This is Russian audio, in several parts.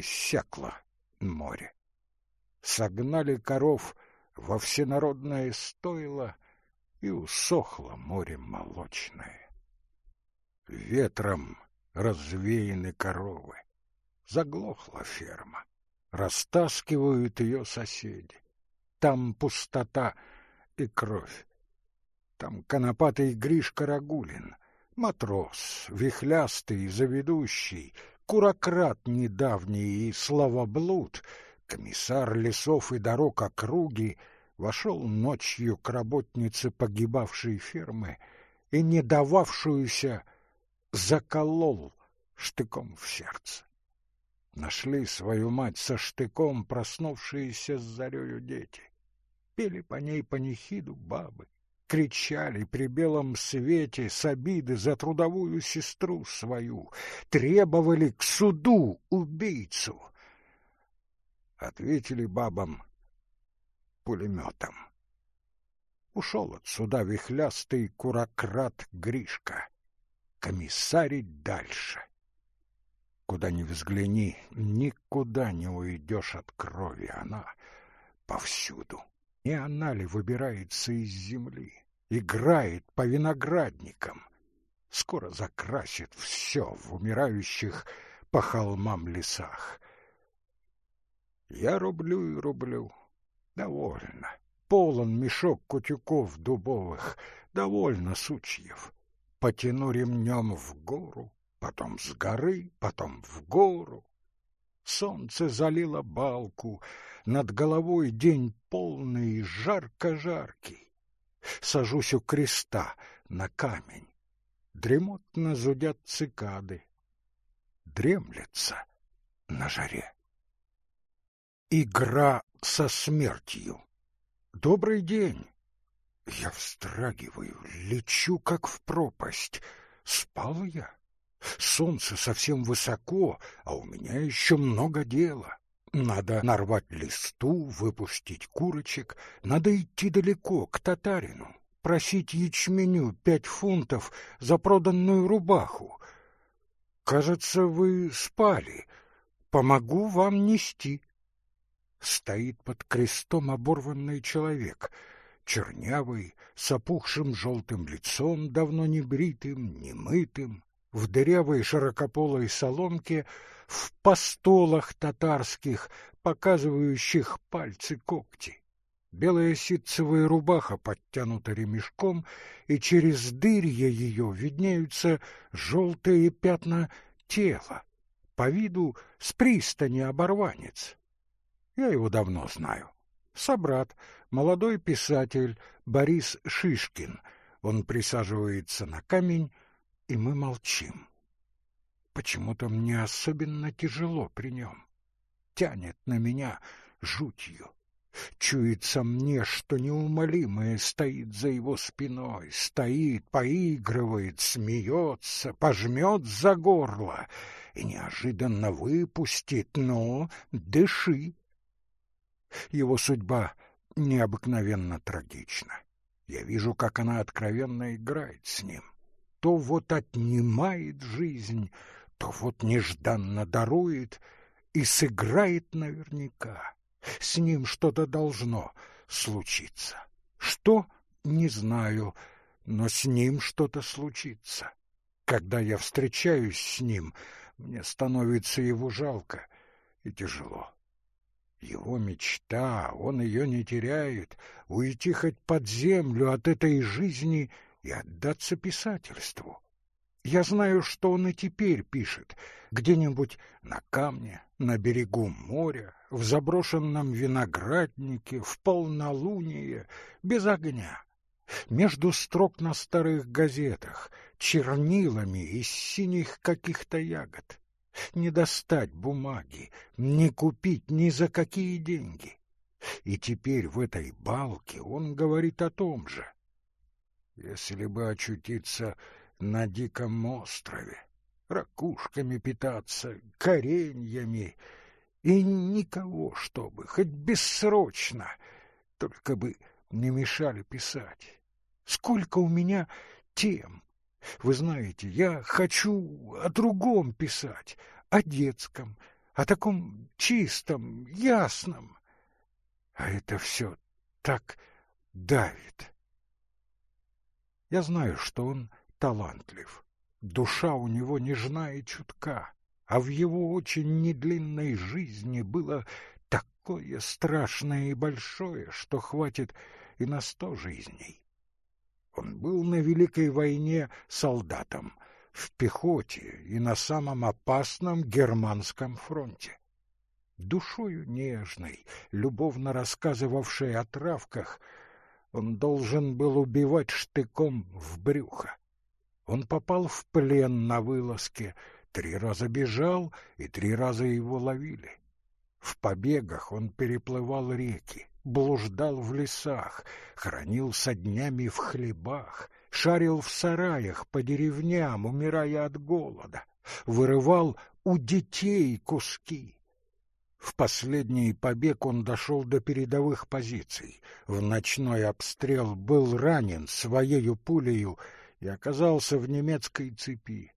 иссякло море. Согнали коров во всенародное стойло, и усохло море молочное. Ветром развеяны коровы, заглохла ферма, растаскивают ее соседи. Там пустота и кровь. Там конопатый Гришка Рагулин, матрос, вихлястый, заведущий, курократ недавний и славоблуд, комиссар лесов и дорог округи, вошел ночью к работнице погибавшей фермы и, не дававшуюся, заколол штыком в сердце. Нашли свою мать со штыком, проснувшиеся с зарею дети. Пели по ней панихиду бабы, кричали при белом свете с обиды за трудовую сестру свою, требовали к суду убийцу. Ответили бабам пулеметом. Ушел от суда вихлястый курократ Гришка. Комиссарить дальше. Куда ни взгляни, никуда не уйдешь от крови, она повсюду. Не она ли выбирается из земли, играет по виноградникам? Скоро закрасит все в умирающих по холмам лесах. Я рублю и рублю. Довольно. Полон мешок кутюков дубовых. Довольно сучьев. Потяну ремнем в гору, потом с горы, потом в гору. Солнце залило балку, над головой день полный и жарко-жаркий. Сажусь у креста на камень. Дремотно зудят цикады. Дремлется на жаре. Игра со смертью. Добрый день. Я встрагиваю, лечу, как в пропасть. Спал я? Солнце совсем высоко, а у меня еще много дела. Надо нарвать листу, выпустить курочек, надо идти далеко, к татарину, просить ячменю пять фунтов за проданную рубаху. Кажется, вы спали. Помогу вам нести. Стоит под крестом оборванный человек, чернявый, с опухшим желтым лицом, давно не бритым, не мытым, в дырявой широкополой соломке, в постолах татарских, показывающих пальцы-когти. Белая ситцевая рубаха подтянута ремешком, и через дырья ее виднеются желтые пятна тела. По виду с пристани оборванец. Я его давно знаю. Собрат, молодой писатель Борис Шишкин. Он присаживается на камень и мы молчим. Почему-то мне особенно тяжело при нем. Тянет на меня жутью. Чуется мне, что неумолимое стоит за его спиной, стоит, поигрывает, смеется, пожмет за горло и неожиданно выпустит, но дыши. Его судьба необыкновенно трагична. Я вижу, как она откровенно играет с ним то вот отнимает жизнь, то вот нежданно дарует и сыграет наверняка. С ним что-то должно случиться. Что? Не знаю, но с ним что-то случится. Когда я встречаюсь с ним, мне становится его жалко и тяжело. Его мечта, он ее не теряет, уйти хоть под землю от этой жизни — и отдаться писательству. Я знаю, что он и теперь пишет, где-нибудь на камне, на берегу моря, в заброшенном винограднике, в полнолуние, без огня. Между строк на старых газетах, чернилами из синих каких-то ягод. Не достать бумаги, не купить ни за какие деньги. И теперь в этой балке он говорит о том же — если бы очутиться на диком острове, ракушками питаться, кореньями, и никого, чтобы, хоть бессрочно, только бы не мешали писать. Сколько у меня тем! Вы знаете, я хочу о другом писать, о детском, о таком чистом, ясном. А это все так давит. Я знаю, что он талантлив. Душа у него нежна и чутка, а в его очень недлинной жизни было такое страшное и большое, что хватит и на сто жизней. Он был на Великой войне солдатом, в пехоте и на самом опасном германском фронте. Душою нежной, любовно рассказывавшей о травках, он должен был убивать штыком в брюхо. Он попал в плен на вылазке, три раза бежал, и три раза его ловили. В побегах он переплывал реки, блуждал в лесах, хранился днями в хлебах, шарил в сараях по деревням, умирая от голода, вырывал у детей куски. В последний побег он дошел до передовых позиций. В ночной обстрел был ранен своею пулею и оказался в немецкой цепи.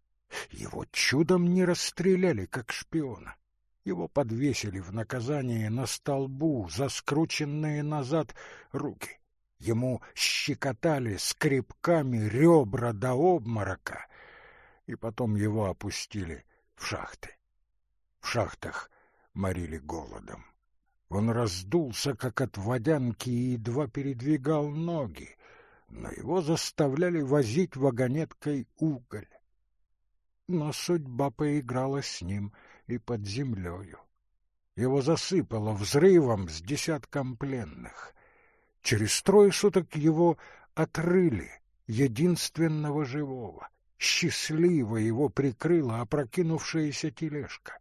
Его чудом не расстреляли, как шпиона. Его подвесили в наказание на столбу за скрученные назад руки. Ему щекотали скребками ребра до обморока, и потом его опустили в шахты. В шахтах морили голодом. Он раздулся, как от водянки, и едва передвигал ноги, но его заставляли возить вагонеткой уголь. Но судьба поиграла с ним — и под землею. Его засыпало взрывом с десятком пленных. Через трое суток его отрыли, единственного живого. Счастливо его прикрыла опрокинувшаяся тележка.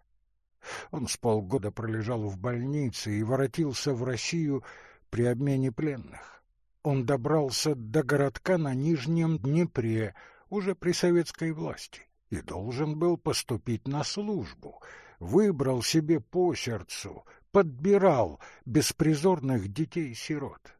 Он с полгода пролежал в больнице и воротился в Россию при обмене пленных. Он добрался до городка на Нижнем Днепре, уже при советской власти и должен был поступить на службу. Выбрал себе по сердцу, подбирал беспризорных детей-сирот.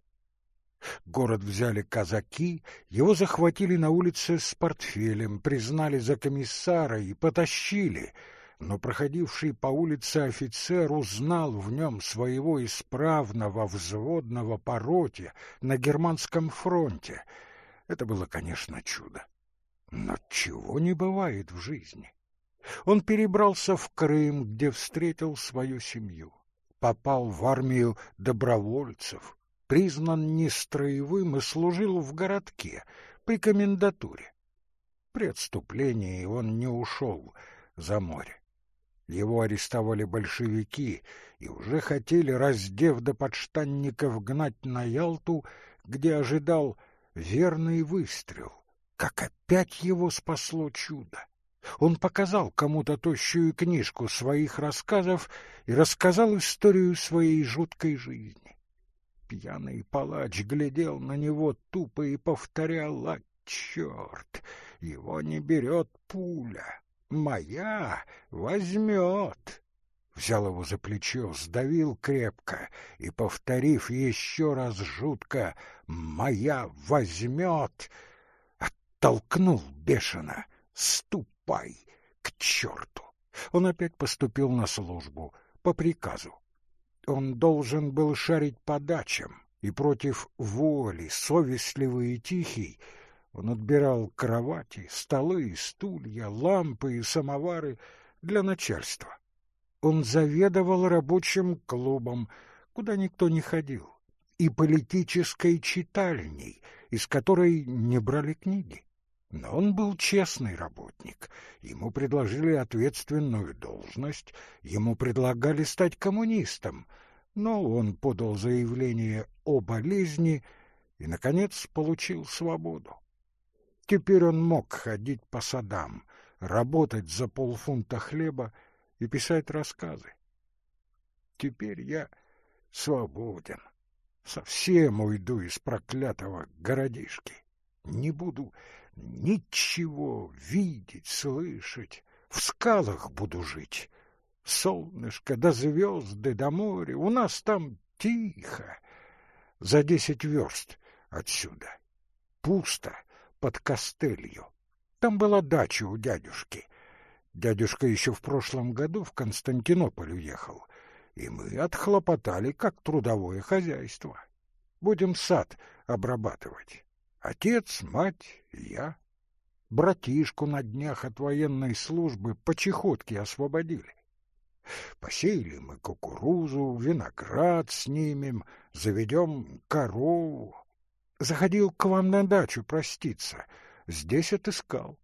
Город взяли казаки, его захватили на улице с портфелем, признали за комиссара и потащили, но проходивший по улице офицер узнал в нем своего исправного взводного по на германском фронте. Это было, конечно, чудо. Но чего не бывает в жизни? Он перебрался в Крым, где встретил свою семью. Попал в армию добровольцев, признан нестроевым и служил в городке, при комендатуре. При отступлении он не ушел за море. Его арестовали большевики и уже хотели, раздев до подштанников, гнать на Ялту, где ожидал верный выстрел как опять его спасло чудо! Он показал кому-то тощую книжку своих рассказов и рассказал историю своей жуткой жизни. Пьяный палач глядел на него тупо и повторял «А, черт! Его не берет пуля! Моя возьмет!» Взял его за плечо, сдавил крепко и, повторив еще раз жутко «Моя возьмет!» толкнул бешено. «Ступай к черту!» Он опять поступил на службу, по приказу. Он должен был шарить по дачам, и против воли, совестливый и тихий, он отбирал кровати, столы, стулья, лампы и самовары для начальства. Он заведовал рабочим клубом, куда никто не ходил, и политической читальней, из которой не брали книги. Но он был честный работник. Ему предложили ответственную должность, ему предлагали стать коммунистом, но он подал заявление о болезни и, наконец, получил свободу. Теперь он мог ходить по садам, работать за полфунта хлеба и писать рассказы. Теперь я свободен, совсем уйду из проклятого городишки, не буду Ничего видеть, слышать, в скалах буду жить. Солнышко да звезды да море, у нас там тихо. За десять верст отсюда. Пусто, под костылью. Там была дача у дядюшки. Дядюшка еще в прошлом году в Константинополь уехал, и мы отхлопотали как трудовое хозяйство. Будем сад обрабатывать. Отец, мать, я. Братишку на днях от военной службы по чехотке освободили. Посеяли мы кукурузу, виноград снимем, заведем корову. Заходил к вам на дачу проститься, здесь отыскал.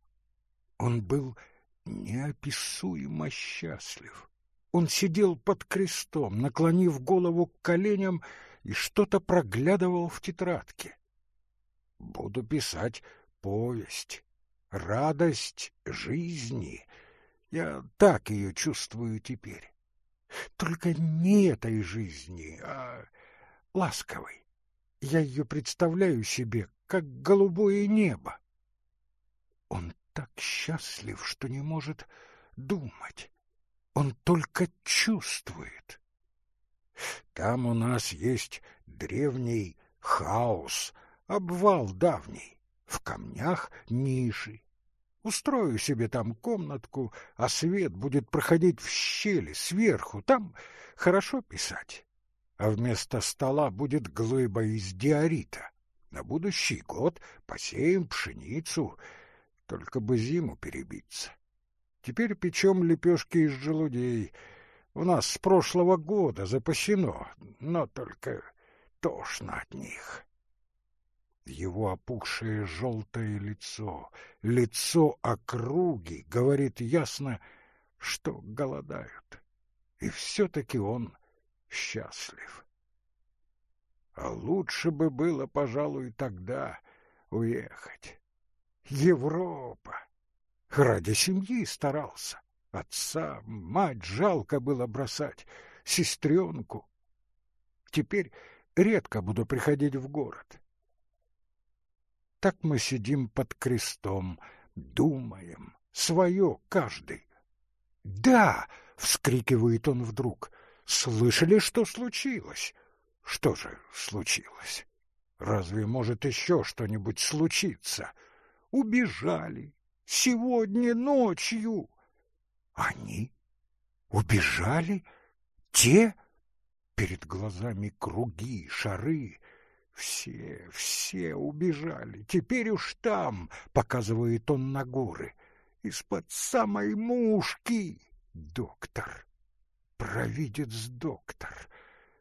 Он был неописуемо счастлив. Он сидел под крестом, наклонив голову к коленям, и что-то проглядывал в тетрадке. Буду писать повесть, радость жизни. Я так ее чувствую теперь. Только не этой жизни, а ласковой. Я ее представляю себе, как голубое небо. Он так счастлив, что не может думать. Он только чувствует. Там у нас есть древний хаос, обвал давний, в камнях ниши. Устрою себе там комнатку, а свет будет проходить в щели сверху, там хорошо писать. А вместо стола будет глыба из диорита. На будущий год посеем пшеницу, только бы зиму перебиться. Теперь печем лепешки из желудей. У нас с прошлого года запасено, но только тошно от них. Его опухшее желтое лицо, лицо округи, говорит ясно, что голодают. И все-таки он счастлив. А лучше бы было, пожалуй, тогда уехать. Европа. Ради семьи старался. Отца, мать жалко было бросать, сестренку. Теперь редко буду приходить в город. Так мы сидим под крестом, думаем, свое каждый. «Да!» — вскрикивает он вдруг. «Слышали, что случилось?» «Что же случилось? Разве может еще что-нибудь случиться?» убежали. Сегодня ночью. Они убежали? Те? Перед глазами круги, шары. Все, все убежали. Теперь уж там, показывает он на горы, из-под самой мушки. Доктор, провидец доктор.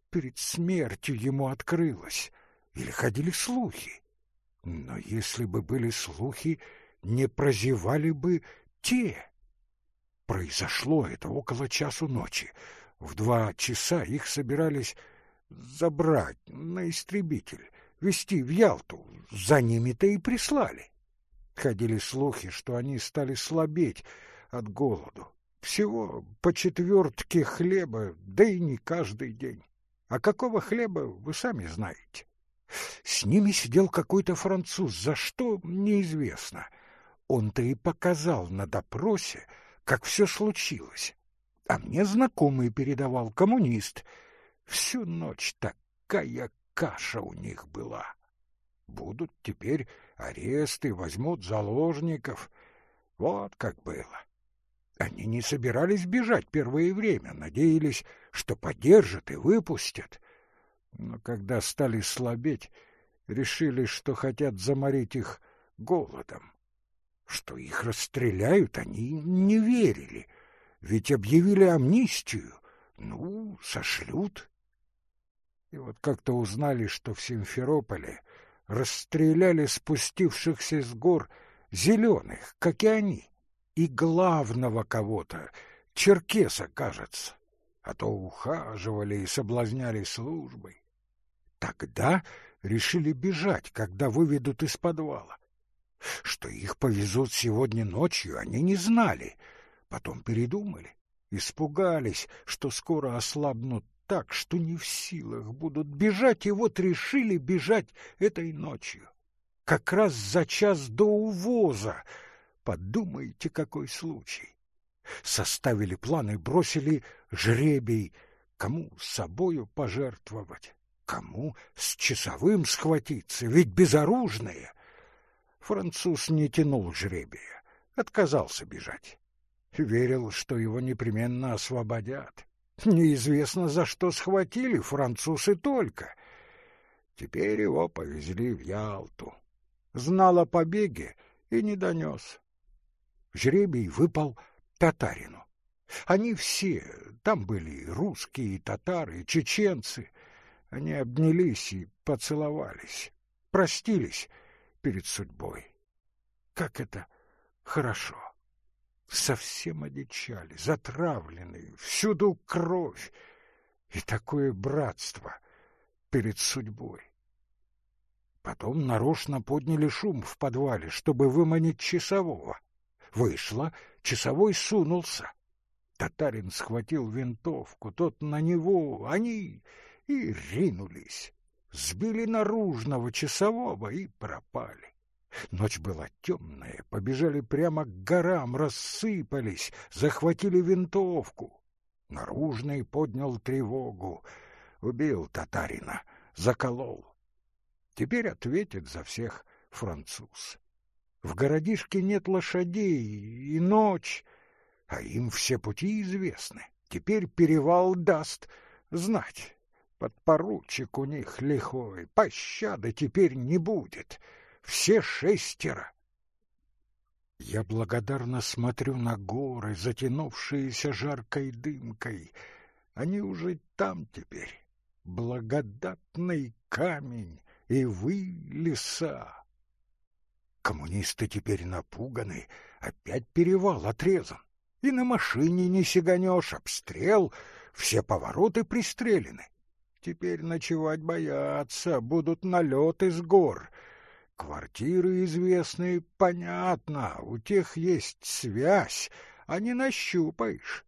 Перед смертью ему открылось. Или ходили слухи. Но если бы были слухи, не прозевали бы те. Произошло это около часу ночи. В два часа их собирались забрать на истребитель, везти в Ялту. За ними-то и прислали. Ходили слухи, что они стали слабеть от голоду. Всего по четвертке хлеба, да и не каждый день. А какого хлеба, вы сами знаете. С ними сидел какой-то француз, за что — неизвестно. Он-то и показал на допросе, как все случилось. А мне знакомый передавал коммунист. Всю ночь такая каша у них была. Будут теперь аресты, возьмут заложников. Вот как было. Они не собирались бежать первое время, надеялись, что поддержат и выпустят но когда стали слабеть, решили, что хотят заморить их голодом. Что их расстреляют, они не верили, ведь объявили амнистию, ну, сошлют. И вот как-то узнали, что в Симферополе расстреляли спустившихся с гор зеленых, как и они, и главного кого-то, черкеса, кажется, а то ухаживали и соблазняли службой. Тогда решили бежать, когда выведут из подвала. Что их повезут сегодня ночью, они не знали. Потом передумали, испугались, что скоро ослабнут так, что не в силах будут бежать, и вот решили бежать этой ночью. Как раз за час до увоза. Подумайте, какой случай. Составили планы, бросили жребий, кому собою пожертвовать. Кому с часовым схватиться, ведь безоружные. Француз не тянул жребия, отказался бежать. Верил, что его непременно освободят. Неизвестно, за что схватили французы только. Теперь его повезли в Ялту. Знал о побеге и не донес. Жребий выпал татарину. Они все, там были и русские, и татары, и чеченцы, они обнялись и поцеловались, простились перед судьбой. Как это хорошо! Совсем одичали, затравленные, всюду кровь и такое братство перед судьбой. Потом нарочно подняли шум в подвале, чтобы выманить часового. Вышло, часовой сунулся. Татарин схватил винтовку, тот на него, они и ринулись. Сбили наружного часового и пропали. Ночь была темная, побежали прямо к горам, рассыпались, захватили винтовку. Наружный поднял тревогу, убил татарина, заколол. Теперь ответит за всех француз. В городишке нет лошадей, и ночь, а им все пути известны. Теперь перевал даст знать. Подпоручик у них лихой, пощады теперь не будет. Все шестеро. Я благодарно смотрю на горы, затянувшиеся жаркой дымкой. Они уже там теперь. Благодатный камень и вы леса. Коммунисты теперь напуганы, опять перевал отрезан. И на машине не сиганешь, обстрел, все повороты пристрелены. Теперь ночевать боятся, будут налеты с гор. Квартиры известные, понятно, у тех есть связь, а не нащупаешь.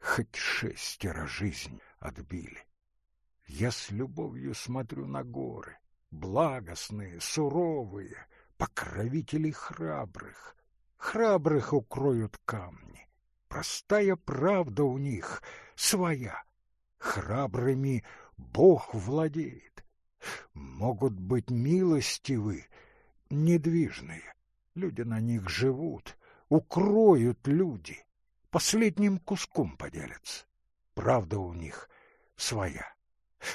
Хоть шестеро жизнь отбили. Я с любовью смотрю на горы, благостные, суровые, покровители храбрых. Храбрых укроют камни. Простая правда у них своя. Храбрыми Бог владеет. Могут быть милостивы, недвижные. Люди на них живут, укроют люди. Последним куском поделятся. Правда у них своя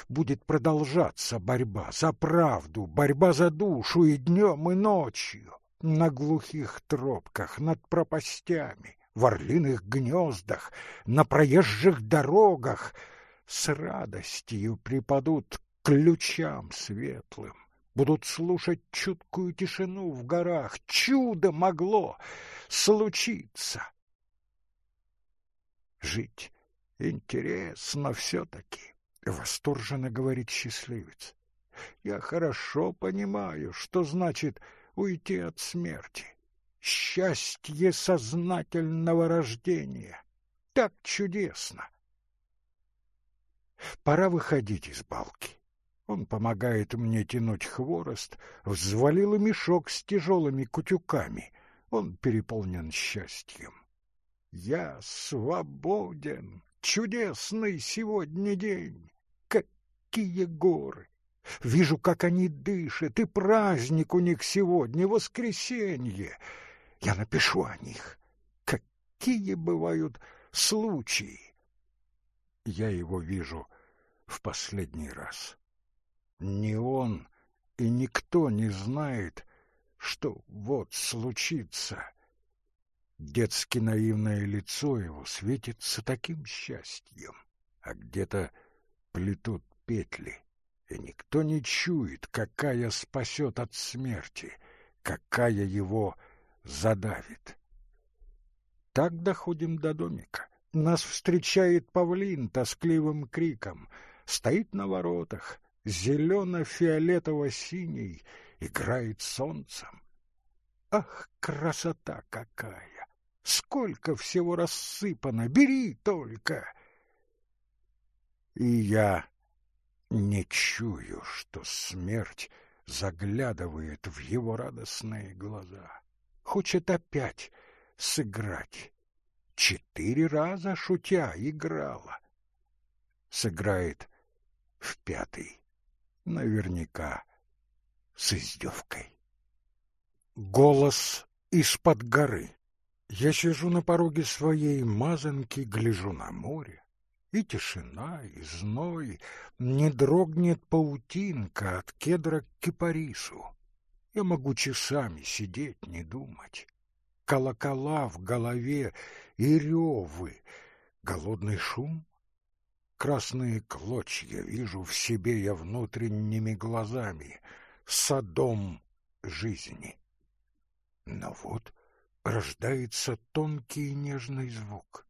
будет продолжаться борьба за правду, борьба за душу и днем, и ночью, на глухих тропках, над пропастями, в орлиных гнездах, на проезжих дорогах, с радостью припадут к ключам светлым, будут слушать чуткую тишину в горах. Чудо могло случиться. Жить интересно все-таки. — восторженно говорит счастливец. «Я хорошо понимаю, что значит уйти от смерти. Счастье сознательного рождения. Так чудесно!» Пора выходить из балки. Он помогает мне тянуть хворост, взвалил мешок с тяжелыми кутюками. Он переполнен счастьем. Я свободен. Чудесный сегодня день какие горы! Вижу, как они дышат, и праздник у них сегодня, воскресенье. Я напишу о них. Какие бывают случаи! Я его вижу в последний раз. Ни он и никто не знает, что вот случится. Детски наивное лицо его светится таким счастьем, а где-то плетут петли, и никто не чует, какая спасет от смерти, какая его задавит. Так доходим до домика. Нас встречает павлин тоскливым криком, стоит на воротах, зелено-фиолетово-синий, играет солнцем. Ах, красота какая! Сколько всего рассыпано! Бери только! И я не чую, что смерть заглядывает в его радостные глаза. Хочет опять сыграть. Четыре раза, шутя, играла. Сыграет в пятый. Наверняка с издевкой. Голос из-под горы. Я сижу на пороге своей мазанки, гляжу на море. И тишина, и зной, не дрогнет паутинка от кедра к кипарису. Я могу часами сидеть, не думать. Колокола в голове и ревы, голодный шум. Красные клочья вижу в себе я внутренними глазами, садом жизни. Но вот рождается тонкий и нежный звук.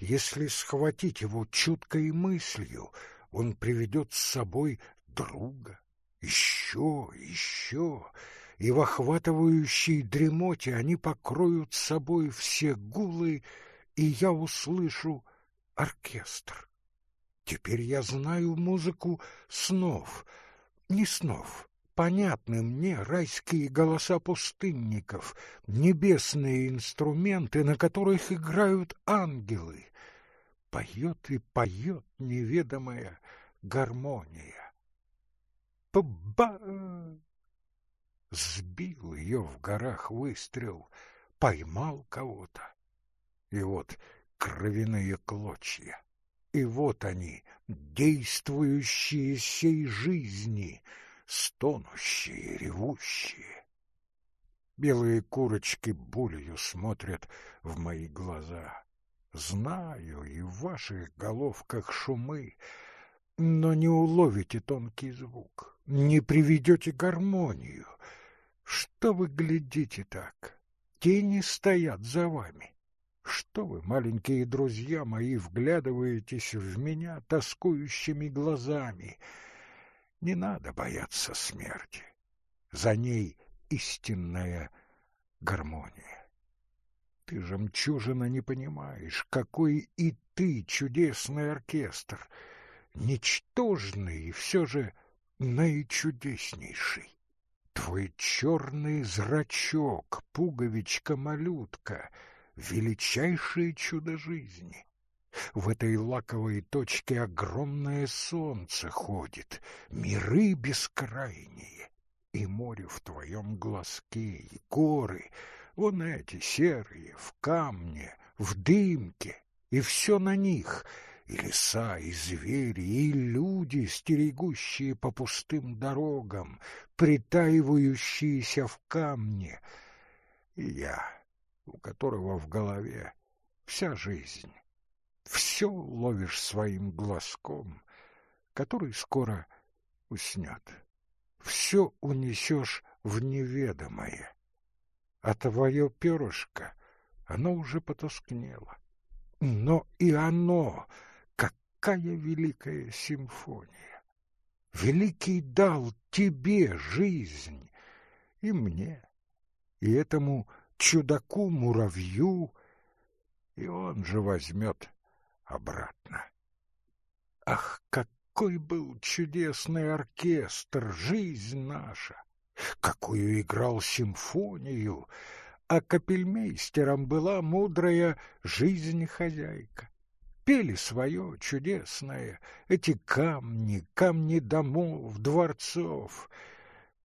Если схватить его чуткой мыслью, он приведет с собой друга, еще, еще, и в охватывающей дремоте они покроют собой все гулы, и я услышу оркестр. Теперь я знаю музыку снов, не снов, понятны мне райские голоса пустынников, небесные инструменты, на которых играют ангелы. Поет и поет неведомая гармония. Па-ба! Сбил ее в горах выстрел, поймал кого-то. И вот кровяные клочья. И вот они, действующие сей жизни — стонущие, ревущие. Белые курочки болью смотрят в мои глаза. Знаю, и в ваших головках шумы, но не уловите тонкий звук, не приведете гармонию. Что вы глядите так? Тени стоят за вами. Что вы, маленькие друзья мои, вглядываетесь в меня тоскующими глазами — не надо бояться смерти. За ней истинная гармония. Ты, жемчужина, не понимаешь, какой и ты чудесный оркестр, ничтожный и все же наичудеснейший. Твой черный зрачок, пуговичка-малютка, величайшее чудо жизни. В этой лаковой точке огромное солнце ходит, миры бескрайние, и море в твоем глазке, и горы, вон эти серые, в камне, в дымке, и все на них, и леса, и звери, и люди, стерегущие по пустым дорогам, притаивающиеся в камне, и я, у которого в голове вся жизнь все ловишь своим глазком, который скоро уснет. Все унесешь в неведомое, а твое перышко, оно уже потускнело. Но и оно, какая великая симфония! Великий дал тебе жизнь и мне, и этому чудаку-муравью, и он же возьмет обратно. Ах, какой был чудесный оркестр, жизнь наша! Какую играл симфонию! А капельмейстером была мудрая жизнь-хозяйка. Пели свое чудесное, эти камни, камни домов, дворцов,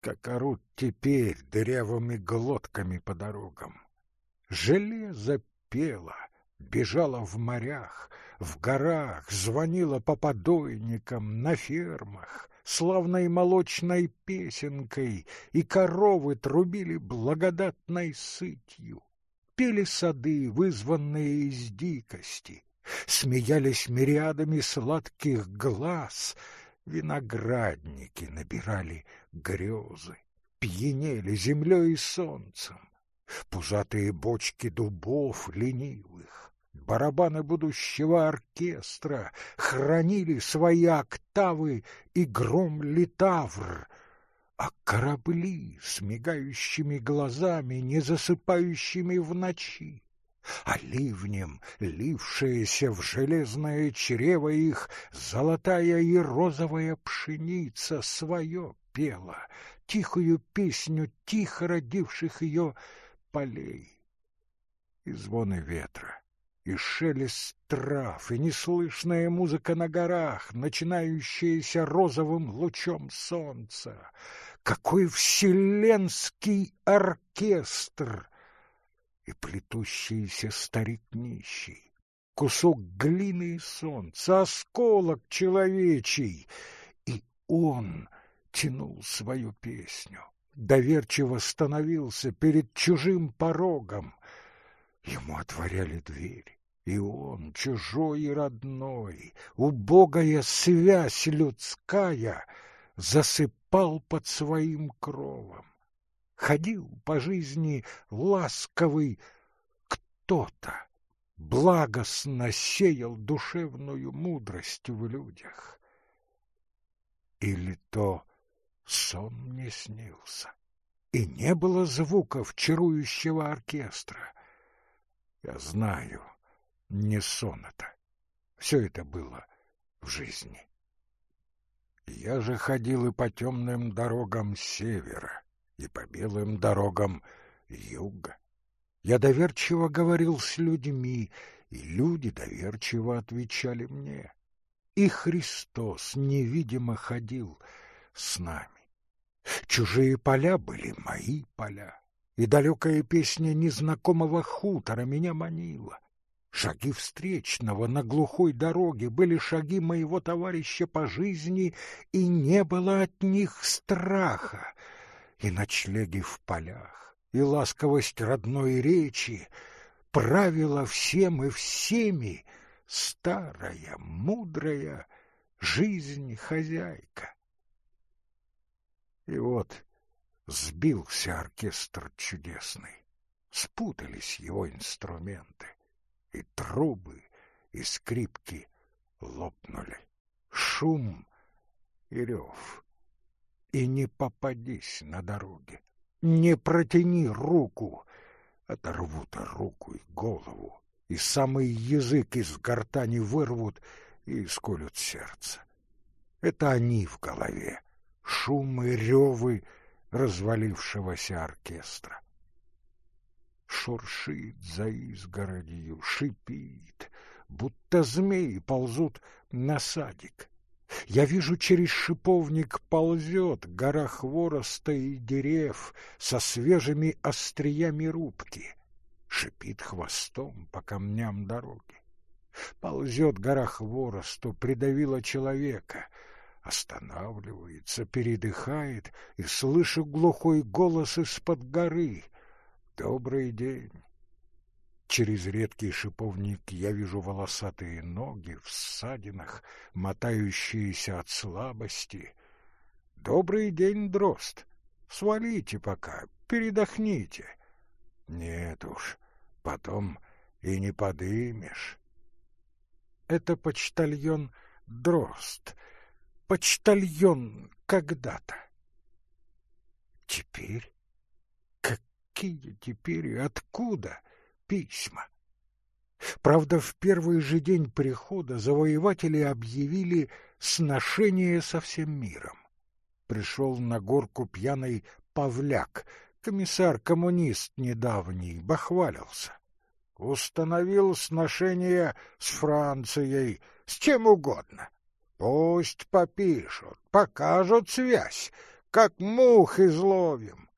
как орут теперь дырявыми глотками по дорогам. Железо пело, бежало в морях, в горах, звонила по подойникам, на фермах, славной молочной песенкой, и коровы трубили благодатной сытью. Пели сады, вызванные из дикости, смеялись мириадами сладких глаз, виноградники набирали грезы, пьянели землей и солнцем, пузатые бочки дубов ленивых, барабаны будущего оркестра хранили свои октавы и гром литавр, а корабли с мигающими глазами, не засыпающими в ночи, а ливнем, лившаяся в железное чрево их, золотая и розовая пшеница свое пела, тихую песню тихо родивших ее полей. И звоны ветра, и шелест трав, и неслышная музыка на горах, начинающаяся розовым лучом солнца. Какой вселенский оркестр! и плетущийся старик нищий, кусок глины и солнца, осколок человечий, и он тянул свою песню, доверчиво становился перед чужим порогом. Ему отворяли дверь, и он, чужой и родной, убогая связь людская, засыпал под своим кровом. Ходил по жизни ласковый кто-то, благостно сеял душевную мудрость в людях. Или то сон мне снился, и не было звуков чарующего оркестра. Я знаю, не сон это. Все это было в жизни. Я же ходил и по темным дорогам севера, и по белым дорогам юга. Я доверчиво говорил с людьми, и люди доверчиво отвечали мне. И Христос невидимо ходил с нами. Чужие поля были мои поля, и далекая песня незнакомого хутора меня манила. Шаги встречного на глухой дороге были шаги моего товарища по жизни, и не было от них страха. И ночлеги в полях, и ласковость родной речи правила всем и всеми старая, мудрая жизнь хозяйка. И вот сбился оркестр чудесный, спутались его инструменты и трубы, и скрипки лопнули. Шум и рев. И не попадись на дороге, не протяни руку, оторвут руку и голову, и самый язык из гортани вырвут и сколют сердце. Это они в голове, шум и ревы развалившегося оркестра шуршит за изгородью, шипит, будто змеи ползут на садик. Я вижу, через шиповник ползет гора хвороста и дерев со свежими остриями рубки. Шипит хвостом по камням дороги. Ползет гора хворосту, придавила человека. Останавливается, передыхает, и слышу глухой голос из-под горы. Добрый день. Через редкий шиповник я вижу волосатые ноги в ссадинах, мотающиеся от слабости. Добрый день, дрозд. Свалите пока, передохните. Нет уж, потом и не подымешь. Это почтальон дрозд, почтальон когда-то. Теперь Какие теперь и откуда письма? Правда, в первый же день прихода завоеватели объявили сношение со всем миром. Пришел на горку пьяный Павляк, комиссар-коммунист недавний, бахвалился. Установил сношение с Францией, с чем угодно. Пусть попишут, покажут связь, как мух изловим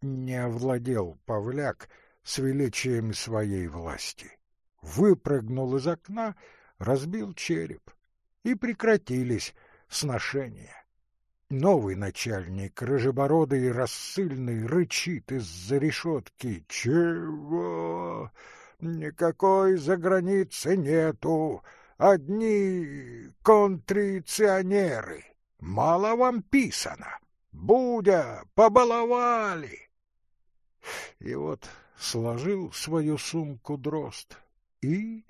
не овладел Павляк с величием своей власти. Выпрыгнул из окна, разбил череп, и прекратились сношения. Новый начальник, рыжебородый и рассыльный, рычит из-за решетки. «Чего? Никакой заграницы нету. Одни контриционеры. Мало вам писано. Будя, побаловали!» И вот сложил свою сумку дрозд и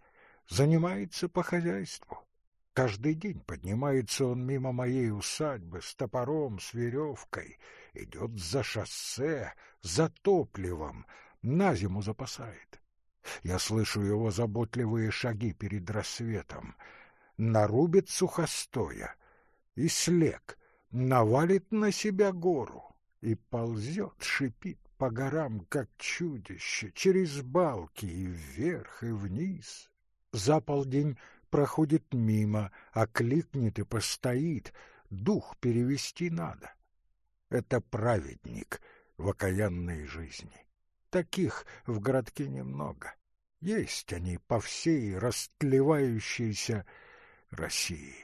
занимается по хозяйству. Каждый день поднимается он мимо моей усадьбы с топором, с веревкой, идет за шоссе, за топливом, на зиму запасает. Я слышу его заботливые шаги перед рассветом. Нарубит сухостоя и слег, навалит на себя гору и ползет, шипит по горам, как чудище, через балки и вверх, и вниз. За полдень проходит мимо, окликнет и постоит, дух перевести надо. Это праведник в окаянной жизни. Таких в городке немного. Есть они по всей растлевающейся России.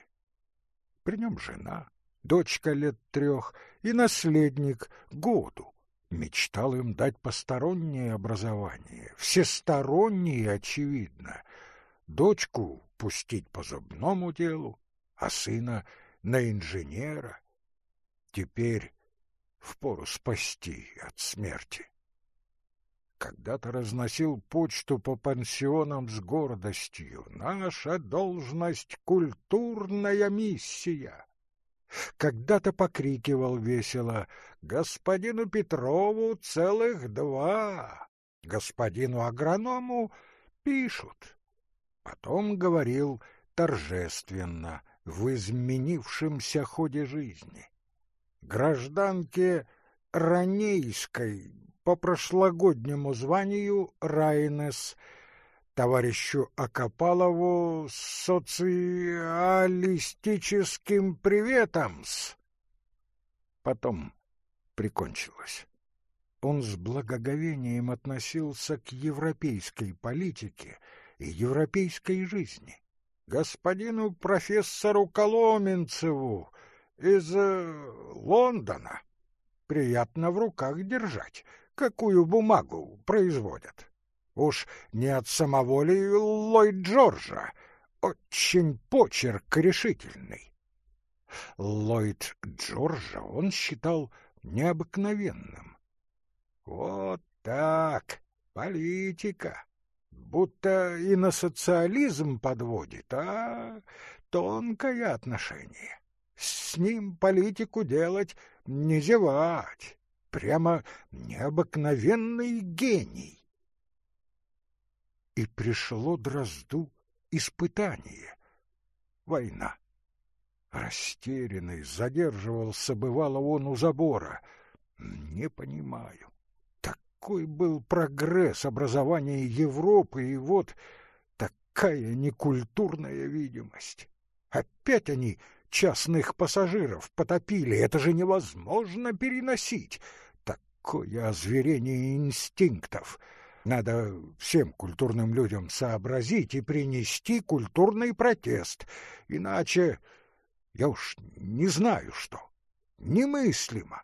При нем жена, дочка лет трех и наследник году. Мечтал им дать постороннее образование, всестороннее, очевидно. Дочку пустить по зубному делу, а сына на инженера. Теперь впору спасти от смерти. Когда-то разносил почту по пансионам с гордостью. Наша должность — культурная миссия. Когда-то покрикивал весело «Господину Петрову целых два, господину агроному пишут». Потом говорил торжественно в изменившемся ходе жизни. Гражданке Ранейской по прошлогоднему званию Райнес, товарищу Акопалову социалистическим приветом -с. Потом прикончилось. Он с благоговением относился к европейской политике и европейской жизни. Господину профессору Коломенцеву из э, Лондона приятно в руках держать, какую бумагу производят. Уж не от самого ли Ллойд Джорджа, очень почерк решительный. Ллойд Джорджа он считал необыкновенным. Вот так, политика. Будто и на социализм подводит, а тонкое отношение. С ним политику делать не зевать прямо необыкновенный гений. И пришло Дрозду испытание — война. Растерянный задерживался, бывало, он у забора. Не понимаю. Такой был прогресс образования Европы, и вот такая некультурная видимость. Опять они частных пассажиров потопили. Это же невозможно переносить. Такое озверение инстинктов. Надо всем культурным людям сообразить и принести культурный протест. Иначе я уж не знаю что. Немыслимо.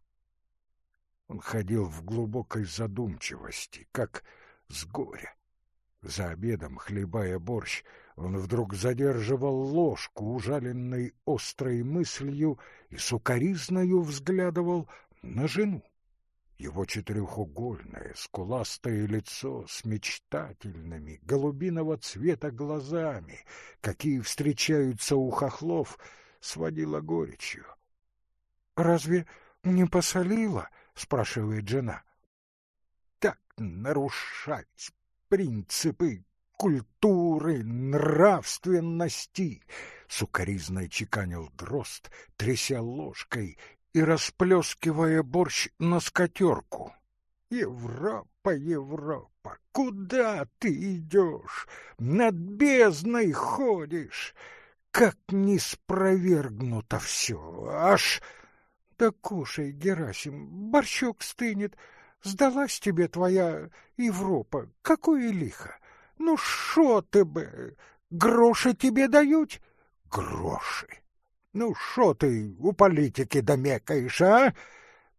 Он ходил в глубокой задумчивости, как с горя. За обедом, хлебая борщ, он вдруг задерживал ложку, ужаленной острой мыслью, и сукоризною взглядывал на жену. Его четырехугольное, скуластое лицо с мечтательными, голубиного цвета глазами, какие встречаются у хохлов, сводило горечью. — Разве не посолила? — спрашивает жена. — Так нарушать принципы культуры, нравственности, сукоризной чеканил дрозд, тряся ложкой и расплескивая борщ на скатерку. Европа, Европа, куда ты идешь? Над бездной ходишь. Как не спровергнуто все, аж... Да кушай, Герасим, борщок стынет. Сдалась тебе твоя Европа, какое лихо. Ну, шо ты бы, гроши тебе дают? Гроши. Ну, шо ты у политики домекаешь, а?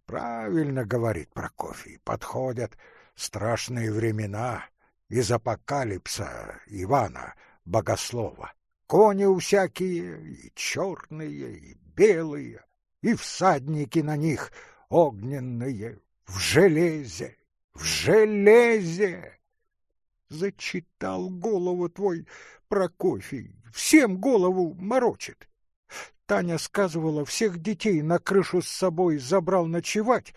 Правильно говорит Прокофий, подходят страшные времена из апокалипса Ивана Богослова. Кони у всякие, и черные, и белые, и всадники на них огненные, в железе, в железе зачитал голову твой Прокофий, всем голову морочит. Таня сказывала, всех детей на крышу с собой забрал ночевать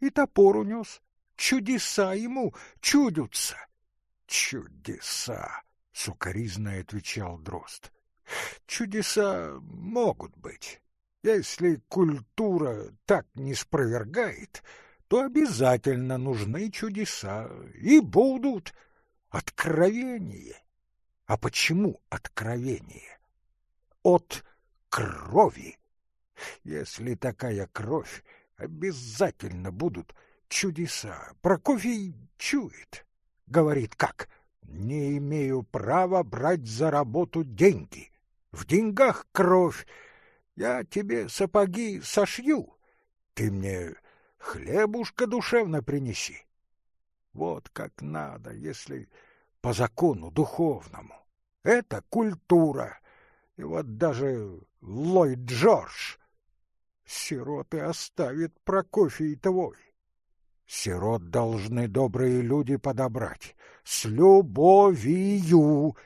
и топор унес. Чудеса ему чудятся. Чудеса, сукоризно отвечал Дрозд. Чудеса могут быть. Если культура так не спровергает, то обязательно нужны чудеса и будут. Откровение. А почему откровение? От крови. Если такая кровь, обязательно будут чудеса. Прокофий чует. Говорит, как? Не имею права брать за работу деньги. В деньгах кровь. Я тебе сапоги сошью. Ты мне хлебушка душевно принеси. Вот как надо, если по закону духовному. Это культура. И вот даже Ллойд Джордж сироты оставит Прокофий твой. Сирот должны добрые люди подобрать. С любовью.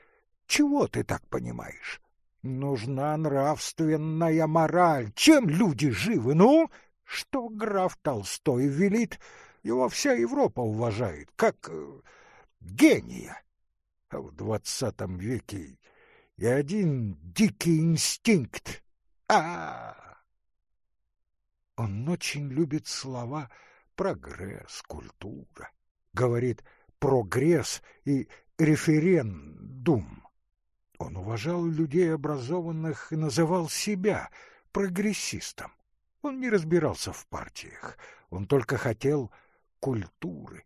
Чего ты так понимаешь? Нужна нравственная мораль. Чем люди живы, ну? Что граф Толстой велит, его вся Европа уважает, как э, гения. А в двадцатом веке и один дикий инстинкт. А, -а, а Он очень любит слова прогресс, культура. Говорит прогресс и референдум. Он уважал людей образованных и называл себя прогрессистом. Он не разбирался в партиях, он только хотел культуры.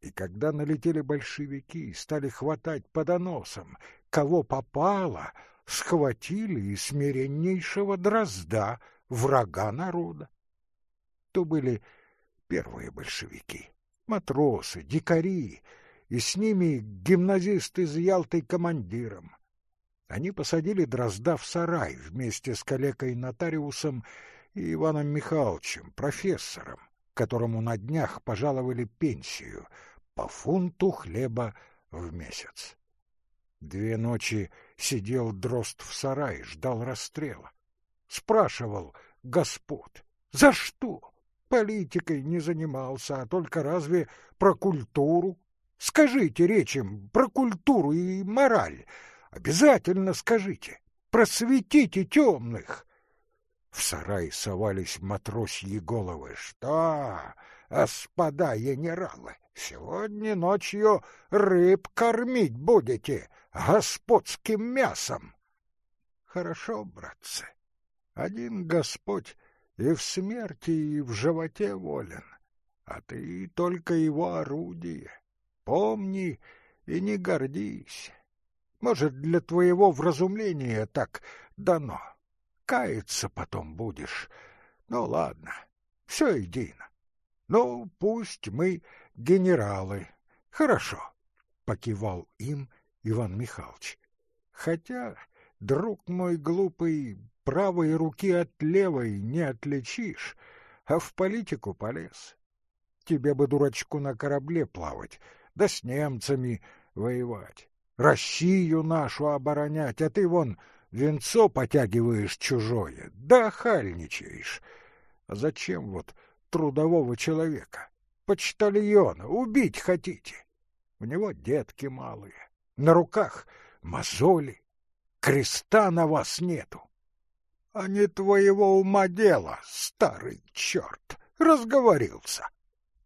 И когда налетели большевики и стали хватать по доносам, кого попало, схватили и смиреннейшего дрозда, врага народа. То были первые большевики, матросы, дикари, и с ними гимназист из Ялты командиром. Они посадили Дрозда в сарай вместе с коллегой-нотариусом и Иваном Михайловичем, профессором, которому на днях пожаловали пенсию по фунту хлеба в месяц. Две ночи сидел Дрозд в сарае, ждал расстрела. Спрашивал господ, за что? политикой не занимался, а только разве про культуру? Скажите речем про культуру и мораль. Обязательно скажите. Просветите темных. В сарай совались матросьи головы. Что, господа генералы, сегодня ночью рыб кормить будете господским мясом? Хорошо, братцы. Один Господь и в смерти, и в животе волен, а ты только его орудие. Помни и не гордись. Может, для твоего вразумления так дано. Каяться потом будешь. Ну, ладно, все едино. Ну, пусть мы генералы. Хорошо, — покивал им Иван Михайлович. Хотя, друг мой глупый, правой руки от левой не отличишь, а в политику полез. Тебе бы, дурачку, на корабле плавать, да с немцами воевать, Россию нашу оборонять, а ты вон венцо потягиваешь чужое, да хальничаешь. А зачем вот трудового человека, почтальона, убить хотите? У него детки малые, на руках мозоли, креста на вас нету а не твоего ума дело, старый черт, разговорился.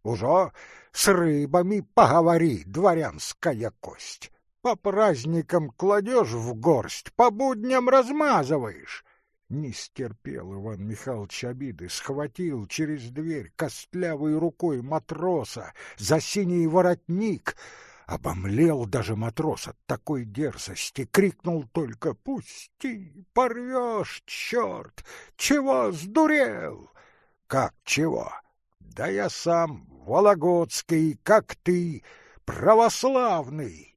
Уже с рыбами поговори, дворянская кость. По праздникам кладешь в горсть, по будням размазываешь. Не стерпел Иван Михайлович обиды, схватил через дверь костлявой рукой матроса за синий воротник — Обомлел даже матрос от такой дерзости, крикнул только «Пусти! Порвешь, черт! Чего сдурел?» «Как чего? Да я сам Вологодский, как ты, православный!»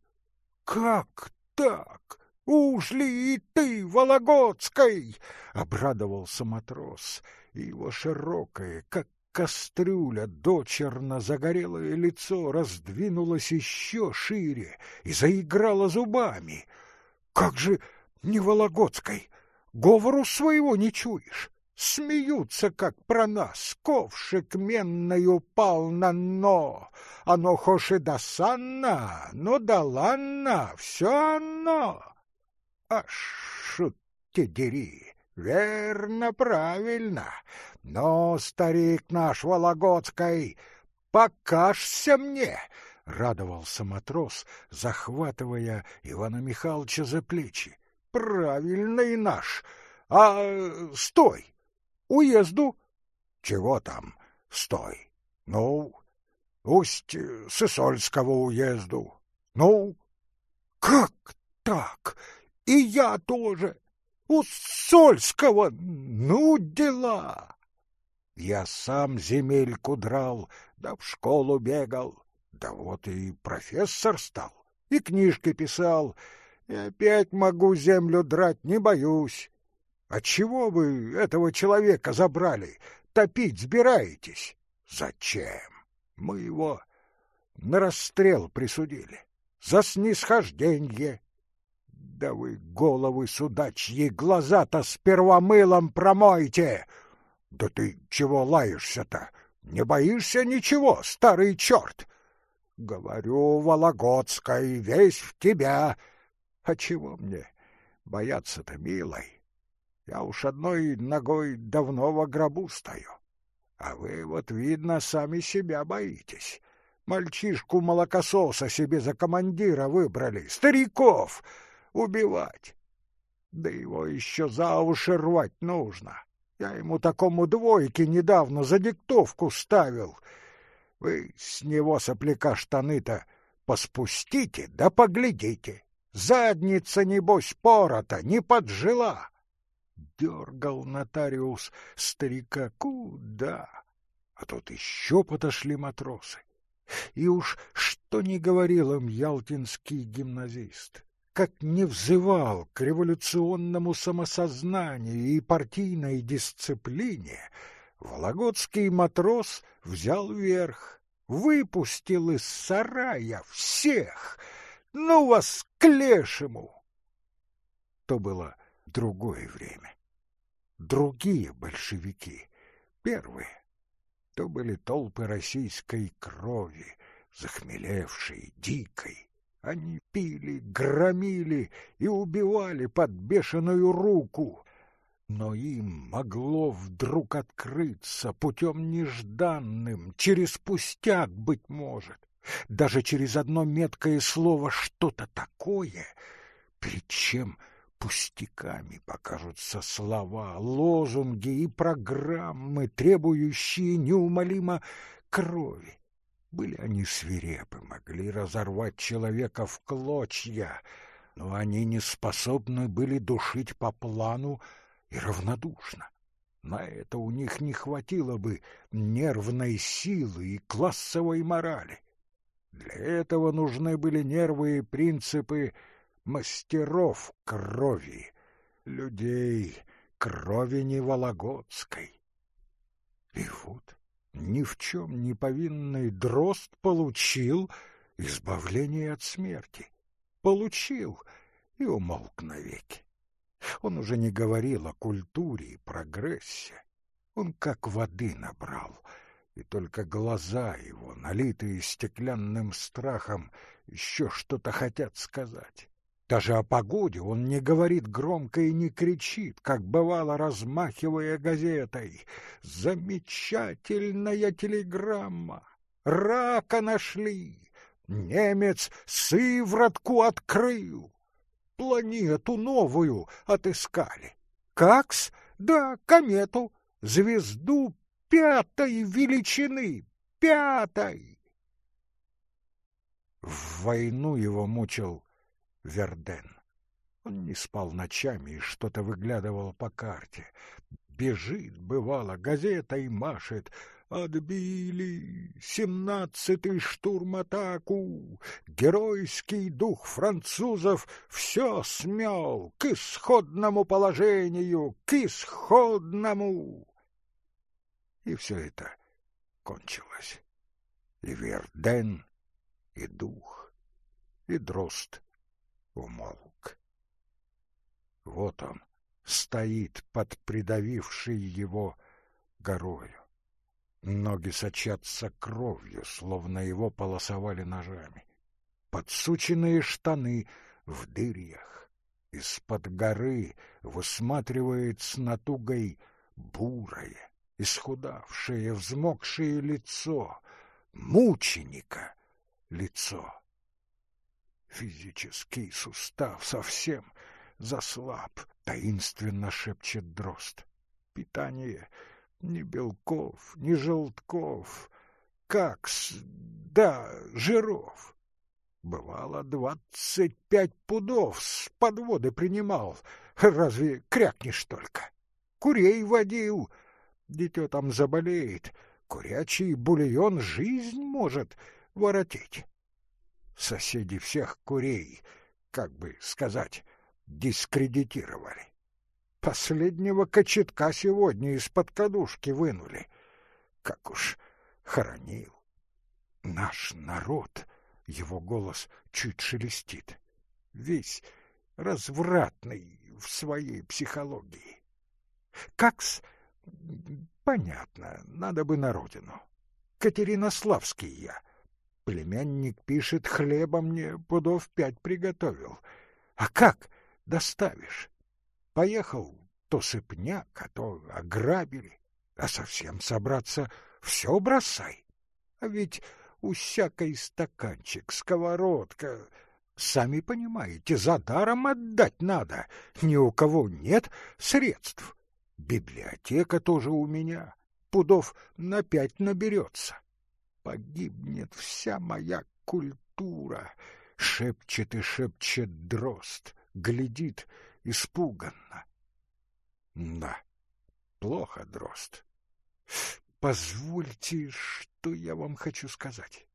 «Как так? Уж ли и ты Вологодской?» — обрадовался матрос, и его широкое, как кастрюля, дочерно загорелое лицо раздвинулось еще шире и заиграло зубами. Как же не Вологодской? Говору своего не чуешь. Смеются, как про нас. Ковшик менной упал на дно. Оно хошь и досанно, но да ладно, все оно. А шут те дери, верно, правильно. Но, старик наш Вологодской, покажься мне! — радовался матрос, захватывая Ивана Михайловича за плечи. — Правильный наш! А стой! Уезду? — Чего там? Стой! Ну, усть Сысольского уезду. Ну, как так? И я тоже. У Сольского, ну, дела. Я сам земельку драл, да в школу бегал, да вот и профессор стал, и книжки писал, и опять могу землю драть, не боюсь. А чего вы этого человека забрали? Топить сбираетесь? Зачем? Мы его на расстрел присудили. За снисхождение. Да вы головы судачьи, глаза-то сперва мылом промойте! Да ты чего лаешься-то? Не боишься ничего, старый черт? Говорю, Вологодской, весь в тебя. А чего мне бояться-то, милой? Я уж одной ногой давно во гробу стою. А вы вот, видно, сами себя боитесь. Мальчишку молокососа себе за командира выбрали, стариков убивать. Да его еще за уши рвать нужно. Я ему такому двойке недавно за диктовку ставил — вы с него сопляка штаны-то поспустите, да поглядите. Задница, небось, порота, не поджила. Дергал нотариус старика куда? А тут еще подошли матросы. И уж что не говорил им ялтинский гимназист, как не взывал к революционному самосознанию и партийной дисциплине — Вологодский матрос взял верх, выпустил из сарая всех. Ну вас к лешему! То было другое время. Другие большевики, первые, то были толпы российской крови, захмелевшей, дикой. Они пили, громили и убивали под бешеную руку, но им могло вдруг открыться путем нежданным, через пустяк, быть может, даже через одно меткое слово что-то такое, перед чем пустяками покажутся слова, лозунги и программы, требующие неумолимо крови. Были они свирепы, могли разорвать человека в клочья, но они не способны были душить по плану и равнодушно. На это у них не хватило бы нервной силы и классовой морали. Для этого нужны были нервы и принципы мастеров крови, людей крови не Вологодской. И вот ни в чем не повинный дрозд получил избавление от смерти. Получил и умолк навеки. Он уже не говорил о культуре и прогрессе. Он как воды набрал, и только глаза его, налитые стеклянным страхом, еще что-то хотят сказать. Даже о погоде он не говорит громко и не кричит, как бывало, размахивая газетой. «Замечательная телеграмма! Рака нашли! Немец сыворотку открыл!» планету новую отыскали. Какс? Да, комету, звезду пятой величины, пятой. В войну его мучил Верден. Он не спал ночами и что-то выглядывал по карте. Бежит, бывало, газетой машет — Отбили семнадцатый штурм атаку. Геройский дух французов все смел к исходному положению, к исходному. И все это кончилось. И Верден, и дух, и дрозд умолк. Вот он стоит под придавившей его горою. Ноги сочатся кровью, словно его полосовали ножами. Подсученные штаны в дырьях. Из-под горы высматривает с натугой бурое, исхудавшее, взмокшее лицо, мученика лицо. Физический сустав совсем заслаб, таинственно шепчет дрозд. Питание ни белков, ни желтков. Какс, да, жиров. Бывало, двадцать пять пудов с подводы принимал. Разве крякнешь только? Курей водил. Дитё там заболеет. Курячий бульон жизнь может воротить. Соседи всех курей, как бы сказать, дискредитировали. Последнего кочетка сегодня из-под кадушки вынули. Как уж хоронил. Наш народ, его голос чуть шелестит, весь развратный в своей психологии. Как-с... Понятно, надо бы на родину. Катеринославский я. Племянник пишет, хлеба мне пудов пять приготовил. А как доставишь? Поехал то сыпняк, а то ограбили. А совсем собраться все бросай. А ведь у всякой стаканчик, сковородка. Сами понимаете, за даром отдать надо. Ни у кого нет средств. Библиотека тоже у меня. Пудов на пять наберется погибнет вся моя культура, шепчет и шепчет дрозд, глядит испуганно. Да, плохо, дрозд. Позвольте, что я вам хочу сказать.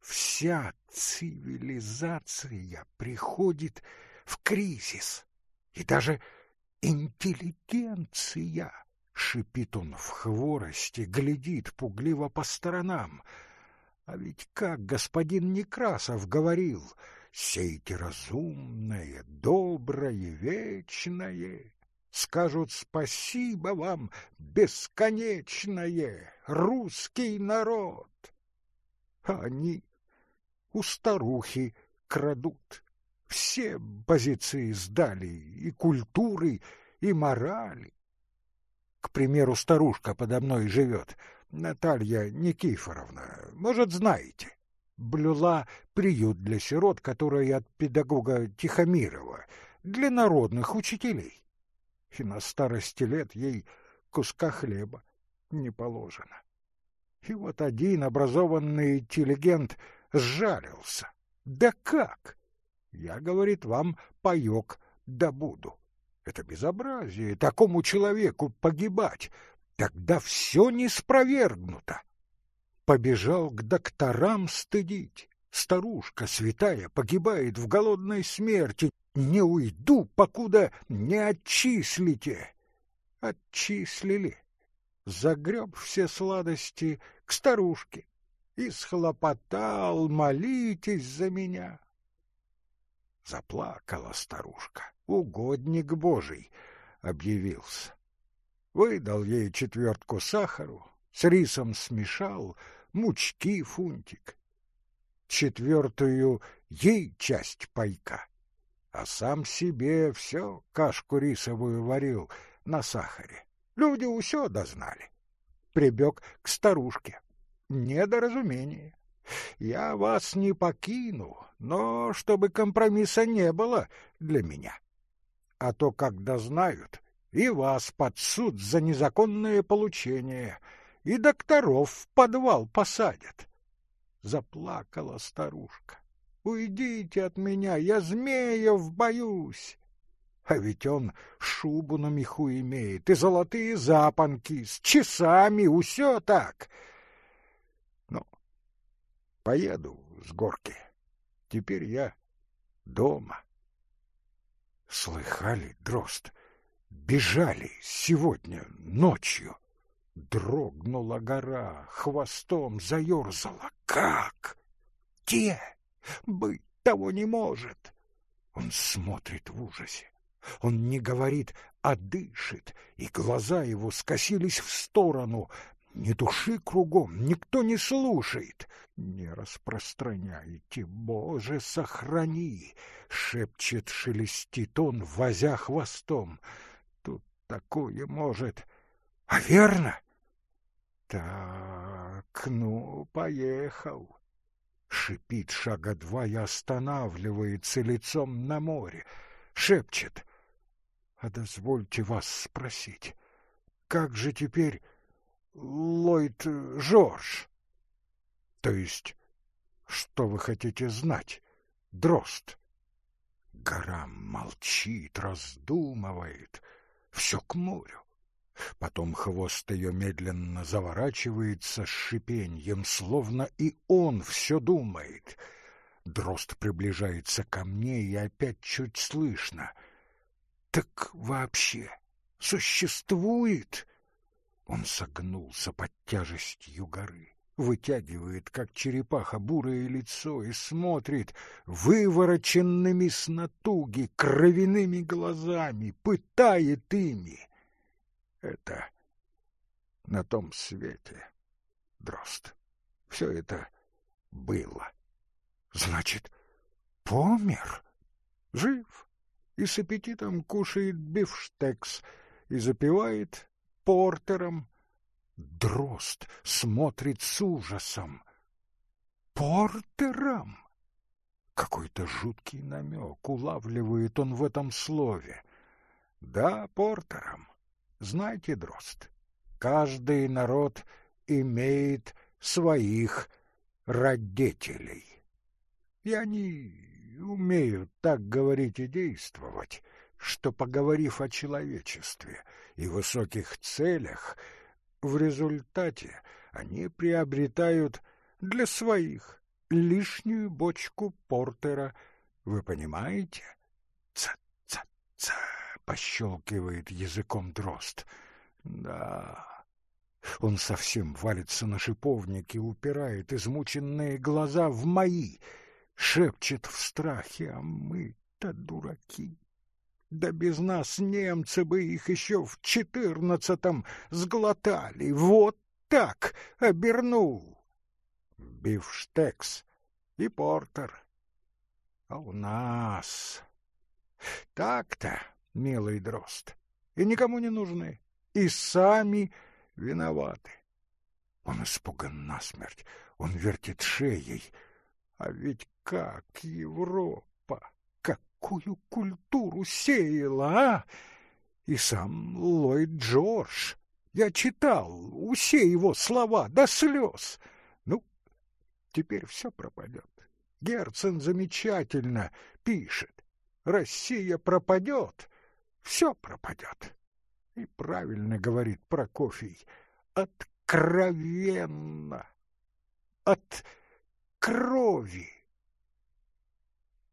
Вся цивилизация приходит в кризис, и даже интеллигенция, шипит он в хворости, глядит пугливо по сторонам — а ведь как господин Некрасов говорил, сейте разумное, доброе, вечное, скажут спасибо вам, бесконечное, русский народ. Они у старухи крадут. Все позиции сдали, и культуры, и морали. К примеру, старушка подо мной живет — Наталья Никифоровна, может, знаете, блюла приют для сирот, который от педагога Тихомирова, для народных учителей. И на старости лет ей куска хлеба не положено. И вот один образованный интеллигент сжалился. Да как? Я, говорит, вам паёк добуду. Это безобразие, такому человеку погибать, Тогда все не спровергнуто. Побежал к докторам стыдить. Старушка святая погибает в голодной смерти. Не уйду, покуда не отчислите. Отчислили. Загреб все сладости к старушке и схлопотал, молитесь за меня. Заплакала старушка. Угодник Божий объявился. Выдал ей четвертку сахару, с рисом смешал, мучки фунтик. Четвертую ей часть пайка, а сам себе все кашку рисовую варил на сахаре. Люди усё дознали. Прибег к старушке. Недоразумение. Я вас не покину, но чтобы компромисса не было для меня. А то, когда знают, и вас под суд за незаконное получение, и докторов в подвал посадят. Заплакала старушка. Уйдите от меня, я змеев боюсь. А ведь он шубу на меху имеет и золотые запонки с часами, усё так. Ну, поеду с горки. Теперь я дома. Слыхали, дрозд? Бежали сегодня ночью. Дрогнула гора, хвостом заерзала. Как? Где? Быть того не может. Он смотрит в ужасе. Он не говорит, а дышит, и глаза его скосились в сторону. Не души кругом, никто не слушает. Не распространяйте, Боже, сохрани, шепчет, шелестит он, возя хвостом такое может. А верно? Так, ну, поехал. Шипит шага два и останавливается лицом на море. Шепчет. А дозвольте вас спросить, как же теперь Ллойд Жорж? То есть, что вы хотите знать, дрозд? Гора молчит, раздумывает, все к морю. Потом хвост ее медленно заворачивается с шипеньем, словно и он все думает. Дрозд приближается ко мне, и опять чуть слышно. Так вообще существует? Он согнулся под тяжестью горы, вытягивает, как черепаха, бурое лицо и смотрит вывороченными с натуги кровяными глазами, пытает ими это на том свете, дрозд. Все это было. Значит, помер? Жив и с аппетитом кушает бифштекс и запивает портером. Дрозд смотрит с ужасом. Портером? Какой-то жуткий намек улавливает он в этом слове. Да, портером. Знаете, Дрозд, каждый народ имеет своих родителей. И они умеют так говорить и действовать, что, поговорив о человечестве и высоких целях, в результате они приобретают для своих лишнюю бочку портера. Вы понимаете? Ца-ца-ца! пощелкивает языком дрозд. Да, он совсем валится на шиповник и упирает измученные глаза в мои, шепчет в страхе, а мы-то дураки. Да без нас немцы бы их еще в четырнадцатом сглотали. Вот так обернул. Бифштекс и портер. А у нас... Так-то милый дрозд, и никому не нужны, и сами виноваты. Он испуган насмерть, он вертит шеей. А ведь как Европа, какую культуру сеяла, а? И сам Ллойд Джордж. Я читал все его слова до слез. Ну, теперь все пропадет. Герцен замечательно пишет. Россия пропадет, все пропадет. И правильно говорит Прокофий, откровенно, от крови.